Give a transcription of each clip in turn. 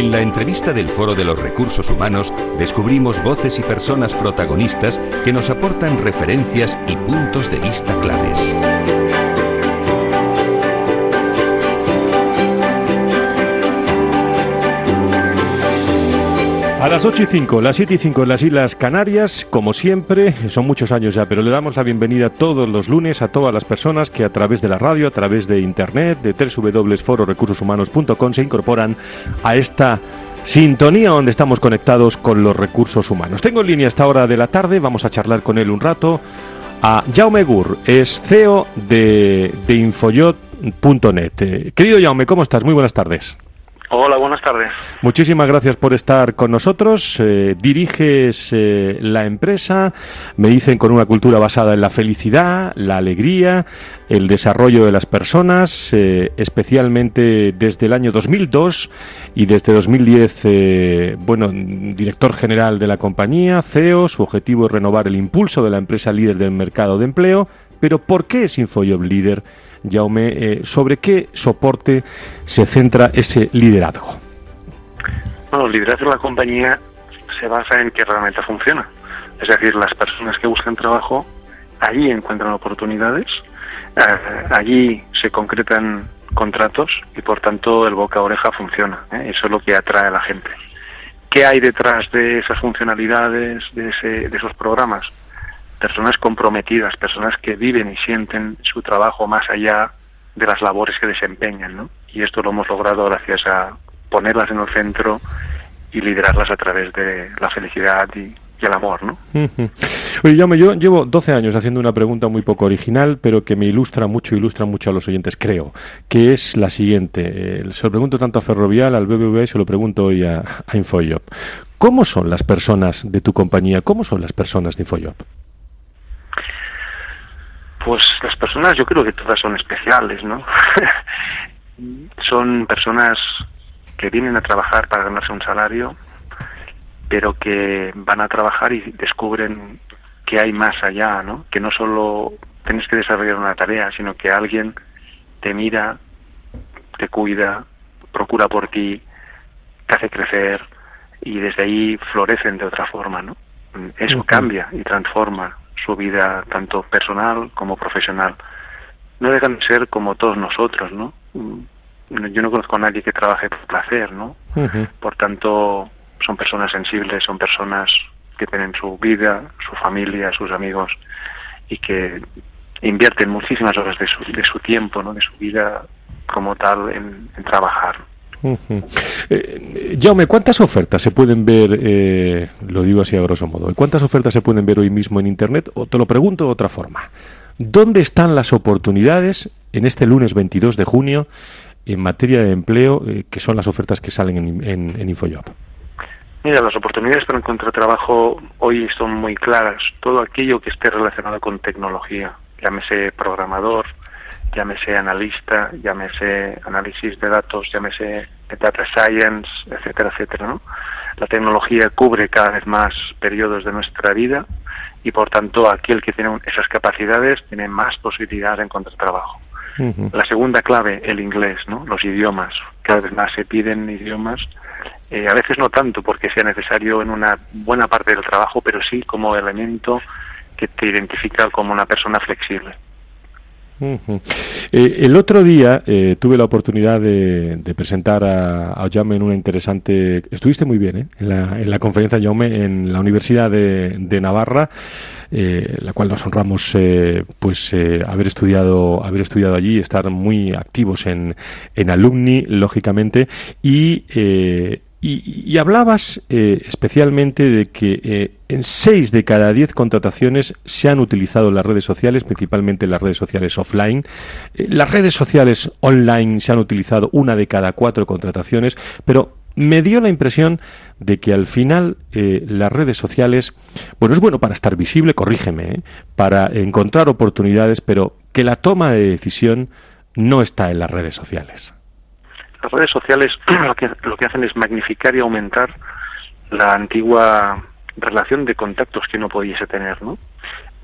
En la entrevista del Foro de los Recursos Humanos descubrimos voces y personas protagonistas que nos aportan referencias y puntos de vista claves. A las 8 y 5, las 7 y 5 en las Islas Canarias, como siempre, son muchos años ya, pero le damos la bienvenida todos los lunes a todas las personas que a través de la radio, a través de internet, de www.fororecursoshumanos.com se incorporan a esta sintonía donde estamos conectados con los recursos humanos. Tengo en línea esta hora de la tarde, vamos a charlar con él un rato, a Jaume Gur, es CEO de, Infoyot.net. Eh, querido Jaume, ¿cómo estás? Muy buenas tardes. Hola, buenas tardes. Muchísimas gracias por estar con nosotros. Eh, diriges eh, la empresa, me dicen, con una cultura basada en la felicidad, la alegría, el desarrollo de las personas, eh, especialmente desde el año 2002 y desde 2010, bueno, director general de la compañía, CEO. Su objetivo es renovar el impulso de la empresa líder del mercado de empleo. Pero ¿por qué es InfoJob líder? Jaume, eh, ¿sobre qué soporte se centra ese liderazgo? Bueno, el liderazgo de la compañía se basa en que realmente funciona. Es decir, las personas que buscan trabajo allí encuentran oportunidades, eh, allí se concretan contratos y por tanto el boca a oreja funciona. ¿eh? Eso es lo que atrae a la gente. ¿Qué hay detrás de esas funcionalidades, de, ese, de esos programas? Personas comprometidas, personas que viven y sienten su trabajo más allá de las labores que desempeñan, ¿no? Y esto lo hemos logrado gracias a ponerlas en el centro y liderarlas a través de la felicidad y, el amor, ¿no? Oye, yo, yo llevo 12 años haciendo una pregunta muy poco original, pero que me ilustra mucho, ilustra mucho a los oyentes, creo, que es la siguiente. Eh, se lo pregunto tanto a Ferrovial, al BBVA y se lo pregunto hoy a, a Infojob. ¿Cómo son las personas de tu compañía? ¿Cómo son las personas de Infojob? Pues las personas yo creo que todas son especiales, ¿no? son personas que vienen a trabajar para ganarse un salario, pero que van a trabajar y descubren que hay más allá, ¿no? Que no solo tienes que desarrollar una tarea, sino que alguien te mira, te cuida, procura por ti, te hace crecer y desde ahí florecen de otra forma, ¿no? Eso cambia y transforma su vida tanto personal como profesional. No dejan de ser como todos nosotros, ¿no? Mm, yo no conozco a nadie que trabaje por placer, ¿no? Por tanto, son personas sensibles, son personas que tienen su vida, su familia, sus amigos y que invierten muchísimas horas de su, de su tiempo, ¿no? De su vida como tal en, en trabajar. Eh, Jaume, ¿cuántas ofertas se pueden ver, eh, lo digo así a grosso modo, ¿cuántas ofertas se pueden ver hoy mismo en Internet? O te lo pregunto de otra forma. ¿Dónde están las oportunidades en este lunes 22 de junio en materia de empleo, eh, que son las ofertas que salen en, en, Infojob? Mira, las oportunidades para encontrar trabajo hoy son muy claras. Todo aquello que esté relacionado con tecnología, llámese programador, llámese analista, llámese análisis de datos, llámese data science, etcétera, etcétera, ¿no? La tecnología cubre cada vez más periodos de nuestra vida y por tanto aquel que tiene esas capacidades tiene más posibilidades de encontrar trabajo. La segunda clave, el inglés, ¿no? Los idiomas. Cada vez más se piden idiomas. Eh, a veces no tanto porque sea necesario en una buena parte del trabajo, pero sí como elemento que te identifica como una persona flexible. Eh, el otro día eh, tuve la oportunidad de, presentar a, a en una interesante. Estuviste muy bien ¿eh? en, la, en la conferencia Jaume en la Universidad de, Navarra, la cual nos honramos pues haber estudiado haber estudiado allí, estar muy activos en, en alumni, lógicamente, y y, hablabas eh, especialmente de que eh, en seis de cada diez contrataciones se han utilizado las redes sociales, principalmente las redes sociales offline. Eh, las redes sociales online se han utilizado una de cada cuatro contrataciones, pero me dio la impresión de que al final las redes sociales, bueno, es bueno para estar visible, corrígeme, para encontrar oportunidades, pero que la toma de decisión no está en las redes sociales las redes sociales lo que, lo que hacen es magnificar y aumentar la antigua relación de contactos que uno pudiese tener, ¿no?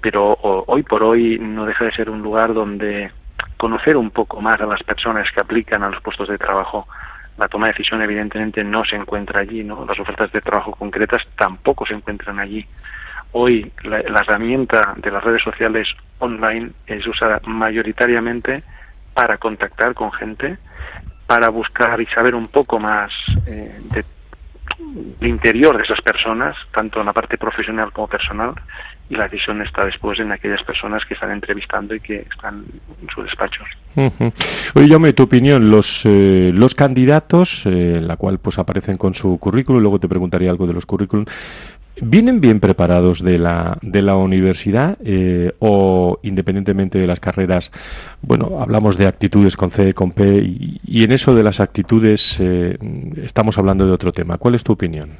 Pero hoy por hoy no deja de ser un lugar donde conocer un poco más a las personas que aplican a los puestos de trabajo la toma de decisión evidentemente no se encuentra allí, ¿no? Las ofertas de trabajo concretas tampoco se encuentran allí. Hoy la, herramienta de las redes sociales online es usada mayoritariamente para contactar con gente, para buscar y saber un poco más eh, de interior de esas personas, tanto en la parte profesional como personal, y la decisión está después en aquellas personas que están entrevistando y que están en sus despachos. Oye, yo me tu opinión, los, eh, los candidatos, eh, en la cual pues aparecen con su currículum, luego te preguntaría algo de los currículum, ¿Vienen bien preparados de la, de la universidad eh, o independientemente de las carreras? Bueno, hablamos de actitudes con C, con P y, en eso de las actitudes eh, estamos hablando de otro tema. ¿Cuál es tu opinión?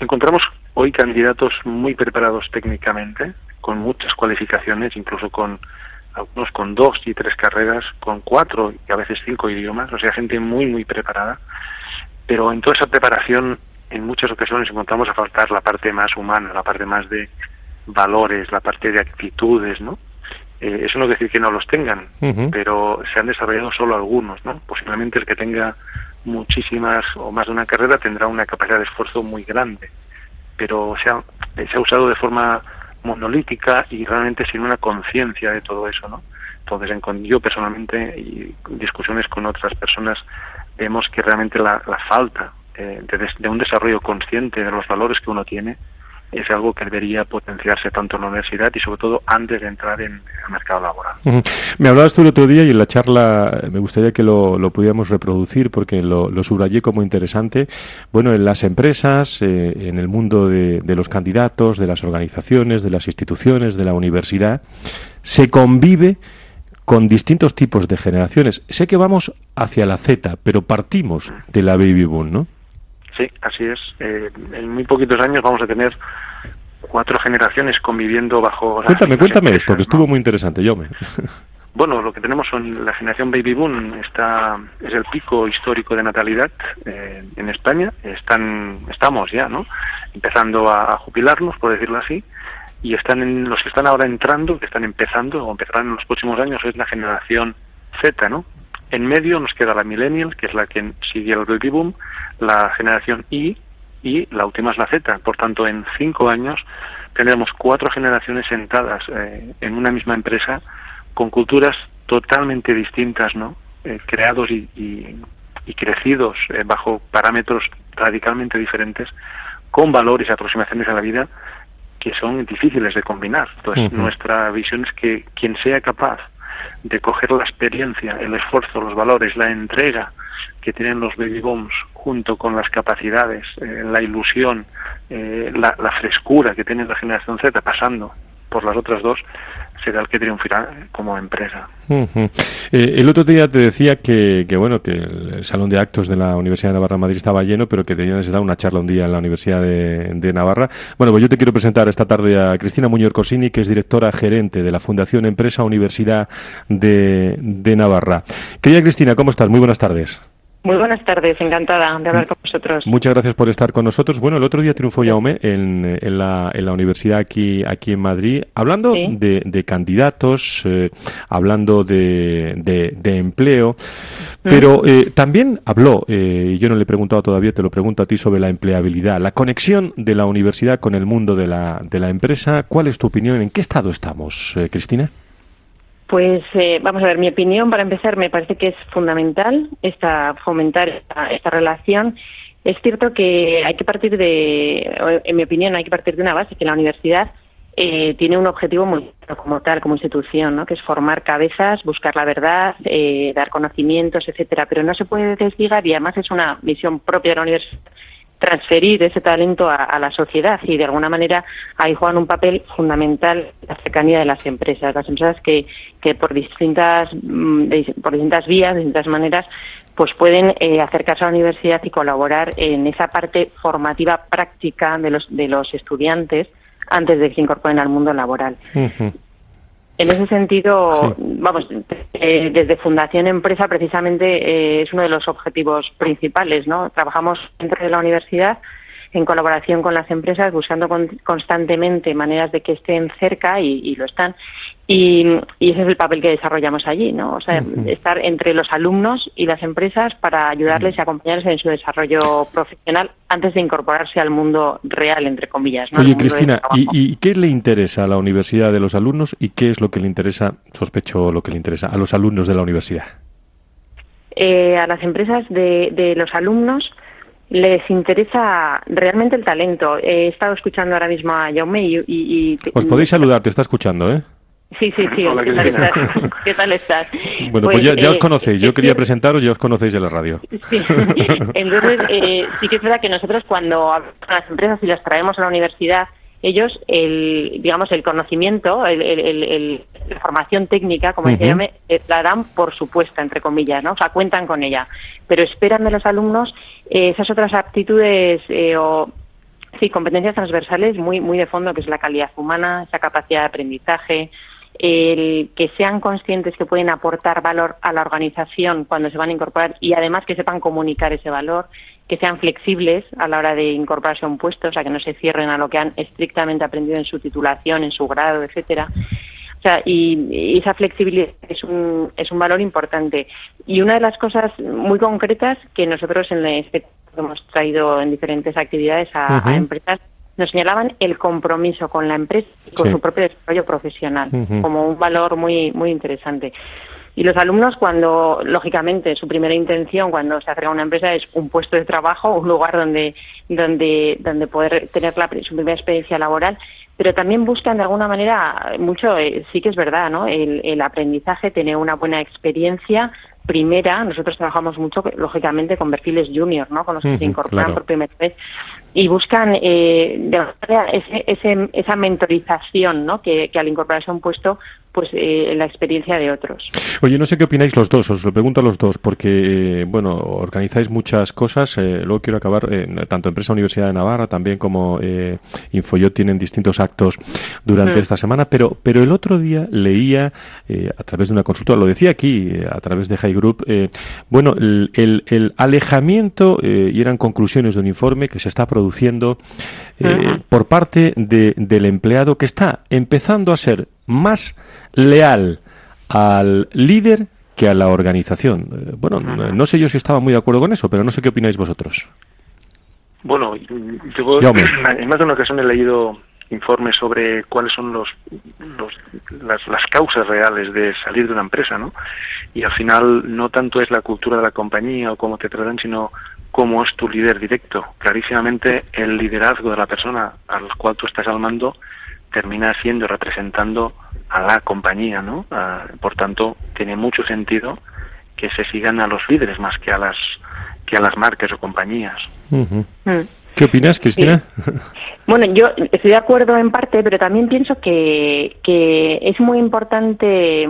encontramos hoy candidatos muy preparados técnicamente, con muchas cualificaciones, incluso con algunos con dos y tres carreras, con cuatro y a veces cinco idiomas, o sea, gente muy, muy preparada. Pero en toda esa preparación en muchas ocasiones encontramos a faltar la parte más humana, la parte más de valores, la parte de actitudes, ¿no? Eh, eso no quiere decir que no los tengan, pero se han desarrollado solo algunos, ¿no? Posiblemente el que tenga muchísimas o más de una carrera tendrá una capacidad de esfuerzo muy grande, pero se ha, se ha usado de forma monolítica y realmente sin una conciencia de todo eso, ¿no? Entonces, en, yo personalmente y discusiones con otras personas vemos que realmente la, la falta eh, de, un desarrollo consciente de los valores que uno tiene es algo que debería potenciarse tanto en la universidad y sobre todo antes de entrar en el mercado laboral. Me hablabas tú el otro día y en la charla me gustaría que lo, pudiéramos reproducir porque lo, subrayé como interesante. Bueno, en las empresas, eh, en el mundo de, de los candidatos, de las organizaciones, de las instituciones, de la universidad, se convive con distintos tipos de generaciones. Sé que vamos hacia la Z, pero partimos de la baby boom, ¿no? Sí, así es. Eh, en muy poquitos años vamos a tener cuatro generaciones conviviendo bajo... Cuéntame, cuéntame esto, que estuvo muy interesante, yo me... Bueno, lo que tenemos son la generación baby boom, está, es el pico histórico de natalidad eh, en España. Están, estamos ya, ¿no? Empezando a, jubilarnos, por decirlo así, y están en, los que están ahora entrando, que están empezando o empezarán en los próximos años, es la generación Z, ¿no? En medio nos queda la millennial, que es la que sigue el baby boom, la generación Y y la última es la Z. Por tanto, en cinco años tendremos cuatro generaciones sentadas eh, en una misma empresa con culturas totalmente distintas, ¿no? Eh, creados y, y, crecidos eh, bajo parámetros radicalmente diferentes, con valores y aproximaciones a la vida que son difíciles de combinar. Entonces, nuestra visión es que quien sea capaz de coger la experiencia, el esfuerzo, los valores, la entrega que tienen los baby booms junto con las capacidades, eh, la ilusión, eh, la, frescura que tiene la generación Z pasando por las otras dos, será el que triunfará como empresa. Eh, el otro día te decía que, bueno que el salón de actos de la Universidad de Navarra Madrid estaba lleno, pero que tenía necesitado una charla un día en la Universidad de, Navarra. Bueno, pues yo te quiero presentar esta tarde a Cristina Muñoz Cosini, que es directora gerente de la Fundación Empresa Universidad de, de Navarra. Querida Cristina, ¿cómo estás? Muy buenas tardes. Muy buenas tardes, encantada de hablar con vosotros. Muchas gracias por estar con nosotros. Bueno, el otro día triunfó Yaume en, en, la, en la universidad aquí, aquí en Madrid, hablando de, candidatos, eh, hablando de, de, empleo, mm. pero eh, también habló, eh, yo no le he preguntado todavía, te lo pregunto a ti sobre la empleabilidad, la conexión de la universidad con el mundo de la, de la empresa. ¿Cuál es tu opinión? ¿En qué estado estamos, Cristina? Pues eh, vamos a ver, mi opinión para empezar me parece que es fundamental esta fomentar esta, relación. Es cierto que hay que partir de, en mi opinión, hay que partir de una base que la universidad eh, tiene un objetivo muy como tal, como institución, ¿no? que es formar cabezas, buscar la verdad, eh, dar conocimientos, etcétera. Pero no se puede desligar y además es una misión propia de la universidad transferir ese talento a, la sociedad. Y de alguna manera ahí juegan un papel fundamental la cercanía de las empresas, las empresas que, que por distintas mm, por distintas vías, distintas maneras, pues pueden eh, acercarse a la universidad y colaborar en esa parte formativa práctica de los de los estudiantes antes de que se incorporen al mundo laboral. En ese sentido, vamos, eh, desde Fundación Empresa precisamente eh, es uno de los objetivos principales, ¿no? Trabajamos dentro de la universidad en colaboración con las empresas, buscando constantemente maneras de que estén cerca y, lo están. Y, ese es el papel que desarrollamos allí, ¿no? O sea, estar entre los alumnos y las empresas para ayudarles y acompañarles en su desarrollo profesional antes de incorporarse al mundo real, entre comillas. ¿no? Oye, Cristina, ¿y, qué le interesa a la universidad de los alumnos y qué es lo que le interesa, sospecho lo que le interesa, a los alumnos de la universidad? Eh, a las empresas de, los alumnos les interesa realmente el talento. He estado escuchando ahora mismo a Jaume y... y, Os podéis saludar, te está escuchando, ¿eh? Sí, sí, sí. ¿qué, tal estás? ¿Qué tal estás? Bueno, pues, ya, os eh, conocéis. Yo quería presentaros, ya os conocéis de la radio. Sí. Entonces, eh, sí que es verdad que nosotros cuando hablamos con las empresas y las traemos a la universidad, ellos, el, digamos, el conocimiento, el, la formación técnica, como decía, uh la dan por supuesta, entre comillas, ¿no? O sea, cuentan con ella. Pero esperan de los alumnos esas otras aptitudes o sí, competencias transversales muy, muy de fondo, que es la calidad humana, esa capacidad de aprendizaje, el que sean conscientes que pueden aportar valor a la organización cuando se van a incorporar y además que sepan comunicar ese valor, que sean flexibles a la hora de incorporarse a un puesto, o sea, que no se cierren a lo que han estrictamente aprendido en su titulación, en su grado, etcétera. O sea, y, esa flexibilidad es un, es un valor importante. Y una de las cosas muy concretas que nosotros en este hemos traído en diferentes actividades a empresas nos señalaban el compromiso con la empresa y con su propio desarrollo profesional como un valor muy muy interesante. Y los alumnos, cuando, lógicamente, su primera intención cuando se acerca a una empresa es un puesto de trabajo, un lugar donde, donde, donde poder tener la, su primera experiencia laboral, pero también buscan de alguna manera, mucho, eh, sí que es verdad, ¿no? El, el aprendizaje, tener una buena experiencia, primera, nosotros trabajamos mucho, lógicamente, con perfiles junior, ¿no? Con los que se incorporan por primera vez y buscan eh, de ese, ese, esa mentorización, ¿no? Que, que, al incorporarse a un puesto pues eh, la experiencia de otros. Oye, no sé qué opináis los dos, os lo pregunto a los dos, porque, eh, bueno, organizáis muchas cosas, eh, luego quiero acabar, tanto Empresa Universidad de Navarra también como Infoyot tienen distintos actos durante esta semana, pero, pero el otro día leía, a través de una consultora, lo decía aquí, a través de High Group, bueno, el, el, alejamiento, y eran conclusiones de un informe que se está produciendo por parte de, del empleado que está empezando a ser más leal al líder que a la organización. Eh, bueno, no sé yo si estaba muy de acuerdo con eso, pero no sé qué opináis vosotros. Bueno, yo en más de una ocasión he leído informes sobre cuáles son los, las, las, causas reales de salir de una empresa, ¿no? Y al final no tanto es la cultura de la compañía o cómo te tratan, sino cómo es tu líder directo. Clarísimamente el liderazgo de la persona al cual tú estás al mando termina siendo representando a la compañía, ¿no? Ah, por tanto, tiene mucho sentido que se sigan a los líderes más que a las que a las marcas o compañías. Mm. ¿Qué opinas, Cristina? Bueno, yo estoy de acuerdo en parte, pero también pienso que, que es muy importante,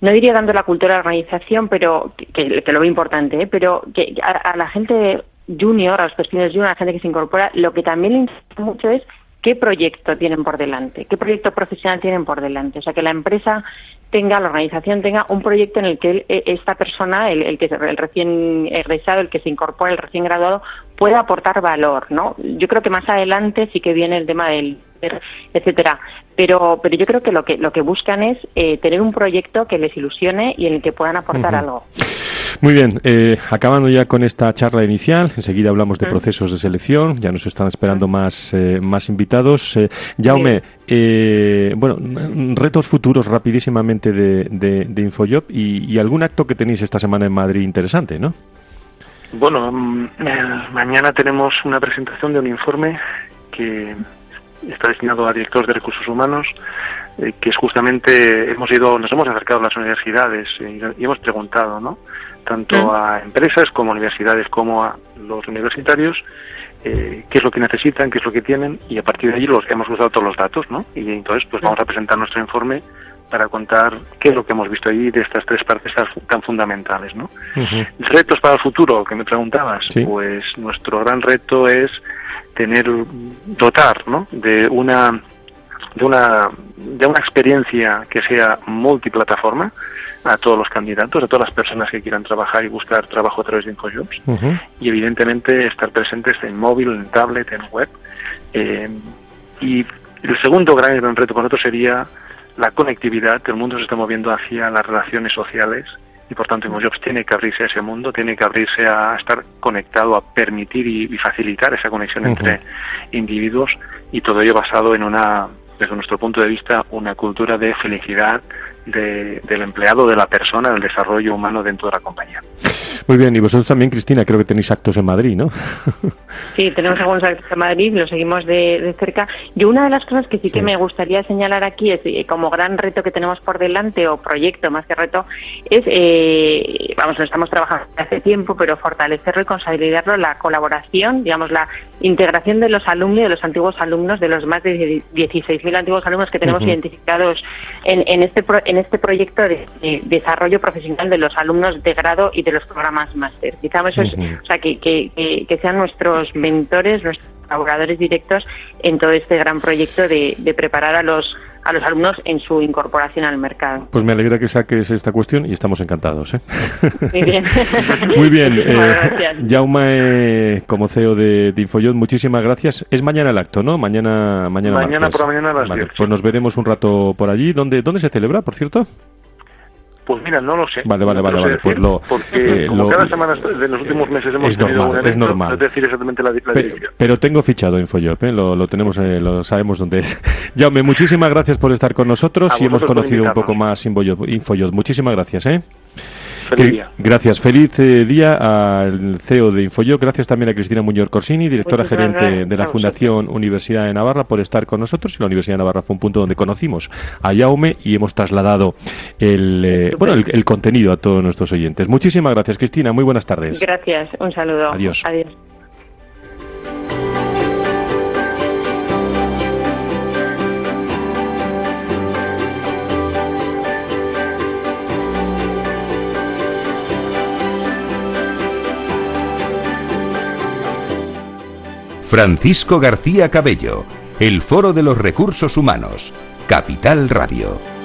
no diría tanto la cultura de la organización, pero que, lo veo importante, ¿eh? pero que a, a, la gente junior, a los perfiles junior, a la gente que se incorpora, lo que también le interesa mucho es qué proyecto tienen por delante, qué proyecto profesional tienen por delante. O sea, que la empresa tenga, la organización tenga un proyecto en el que e, esta persona, el, el que el recién egresado, el que se incorpora, el recién graduado, pueda aportar valor, ¿no? Yo creo que más adelante sí que viene el tema del etcétera. Pero, pero yo creo que lo que lo que buscan es eh, tener un proyecto que les ilusione y en el que puedan aportar algo. Muy bien, eh, acabando ya con esta charla inicial, enseguida hablamos de procesos de selección, ya nos están esperando más, eh, más invitados. Eh, Jaume, eh, bueno, retos futuros rapidísimamente de, de, de Infojob y, y, algún acto que tenéis esta semana en Madrid interesante, ¿no? Bueno, mm, mañana tenemos una presentación de un informe que está destinado a directores de recursos humanos, que es justamente, hemos ido, nos hemos acercado a las universidades y hemos preguntado, ¿no? tanto a empresas como a universidades como a los universitarios eh, qué es lo que necesitan, qué es lo que tienen y a partir de allí los hemos usado todos los datos, ¿no? Y entonces pues vamos a presentar nuestro informe para contar qué es lo que hemos visto ahí de estas tres partes tan fundamentales, ¿no? Retos para el futuro, que me preguntabas, pues nuestro gran reto es tener dotar, ¿no? De una de una de una experiencia que sea multiplataforma a todos los candidatos, a todas las personas que quieran trabajar y buscar trabajo a través de InfoJobs y evidentemente estar presentes en móvil, en tablet, en web. Eh, y el segundo gran, gran reto para nosotros sería la conectividad, el mundo se está moviendo hacia las relaciones sociales y por tanto InfoJobs tiene que abrirse a ese mundo, tiene que abrirse a estar conectado, a permitir y, facilitar esa conexión entre individuos y todo ello basado en una, desde nuestro punto de vista, una cultura de felicidad del empleado, de la persona, del desarrollo humano dentro de la compañía. Muy bien, y vosotros también, Cristina, creo que tenéis actos en Madrid, ¿no? Sí, tenemos algunos actos en Madrid, lo seguimos de, cerca. Yo una de las cosas que sí, que me gustaría señalar aquí es eh, como gran reto que tenemos por delante, o proyecto más que reto, es, eh, vamos, lo estamos trabajando hace tiempo, pero fortalecerlo y consolidarlo, la colaboración, digamos, la integración de los alumnos, de los antiguos alumnos, de los más de 16.000 antiguos alumnos que tenemos identificados en, en, este, en este proyecto de, desarrollo profesional de los alumnos de grado y de los programas máster. Quizás eso es, o sea, que, que, que, sean nuestros mentores, nuestros colaboradores directos en todo este gran proyecto de, de preparar a los a los alumnos en su incorporación al mercado. Pues me alegra que saques esta cuestión y estamos encantados. ¿eh? Muy bien. Muy bien. Eh, Jaume, como CEO de, de muchísimas gracias. Es mañana el acto, ¿no? Mañana Mañana, mañana por la mañana a las vale, Pues nos veremos un rato por allí. ¿Dónde, ¿Dónde se celebra, por cierto? Pues mira, no lo sé. Vale, vale, vale, vale. Pues lo, porque eh, como cada semana de los últimos meses hemos es tenido normal, un es normal. No es decir exactamente la, la pero, pero, tengo fichado Infojob, ¿eh? lo, lo tenemos, eh, lo sabemos dónde es. Jaume, muchísimas gracias por estar con nosotros y hemos conocido un poco más Infojob. Muchísimas gracias, ¿eh? Gracias. Feliz eh, día al CEO de Infoyo. Gracias también a Cristina Muñoz Corsini, directora gerente de la Fundación Universidad de Navarra, por estar con nosotros. Y la Universidad de Navarra fue un punto donde conocimos a Yaume y hemos trasladado el, eh, bueno, el, contenido a todos nuestros oyentes. Muchísimas gracias, Cristina. Muy buenas tardes. Gracias. Un saludo. Adiós. Adiós. Francisco García Cabello, el Foro de los Recursos Humanos, Capital Radio.